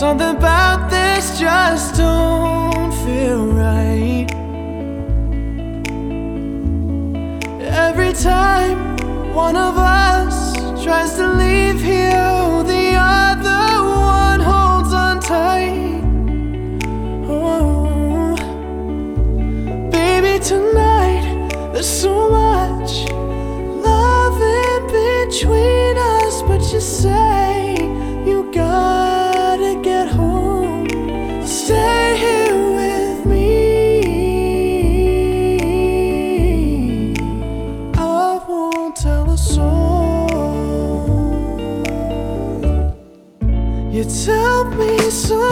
Something about this just don't feel right. Every time one of us tries to leave here, the other one holds on tight. Oh, baby, tonight there's so You tell me for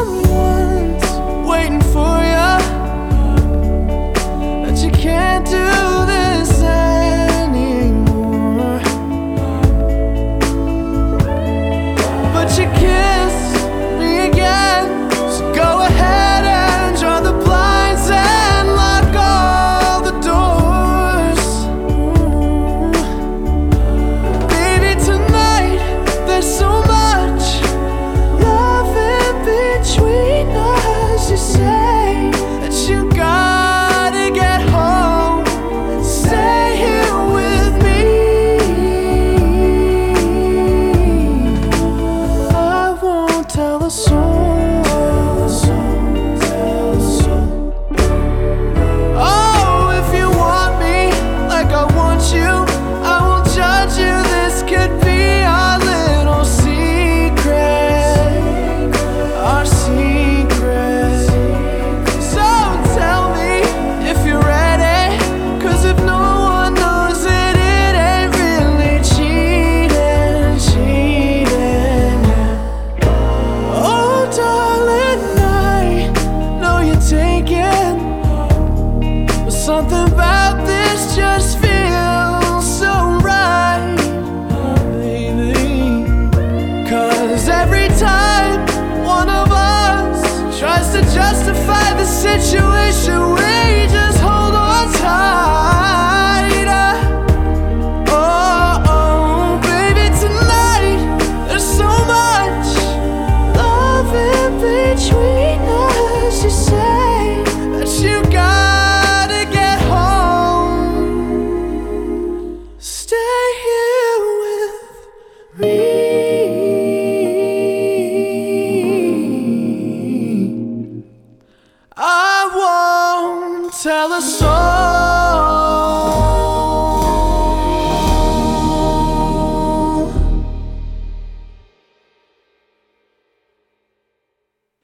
tell a story.